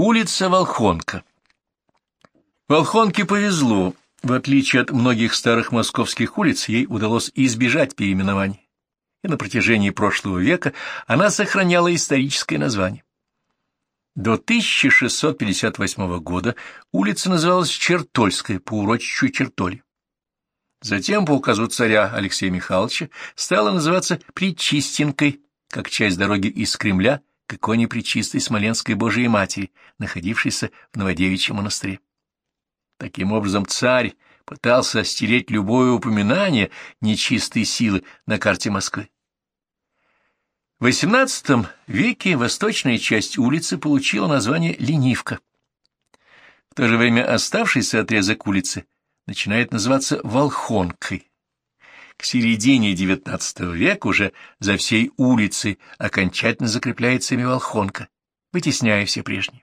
Улица Волхонка. Волхонке повезло. В отличие от многих старых московских улиц, ей удалось избежать переименований. И на протяжении прошлого века она сохраняла историческое название. До 1658 года улица называлась Чертольская по урочищу Чертоли. Затем, по указу царя Алексея Михайловича, стала называться Причистенкой, как часть дороги из Кремля к иконе Пречистой Смоленской Божией Матери, находившейся в Новодевичьем монастыре. Таким образом, царь пытался стереть любое упоминание нечистой силы на карте Москвы. В XVIII веке восточная часть улицы получила название Ленивка. В то же время оставшийся отрезок улицы начинает называться Волхонкой. К середине XIX века уже за всей улицей окончательно закрепляется имя Волхонка, вытесняя все прежние.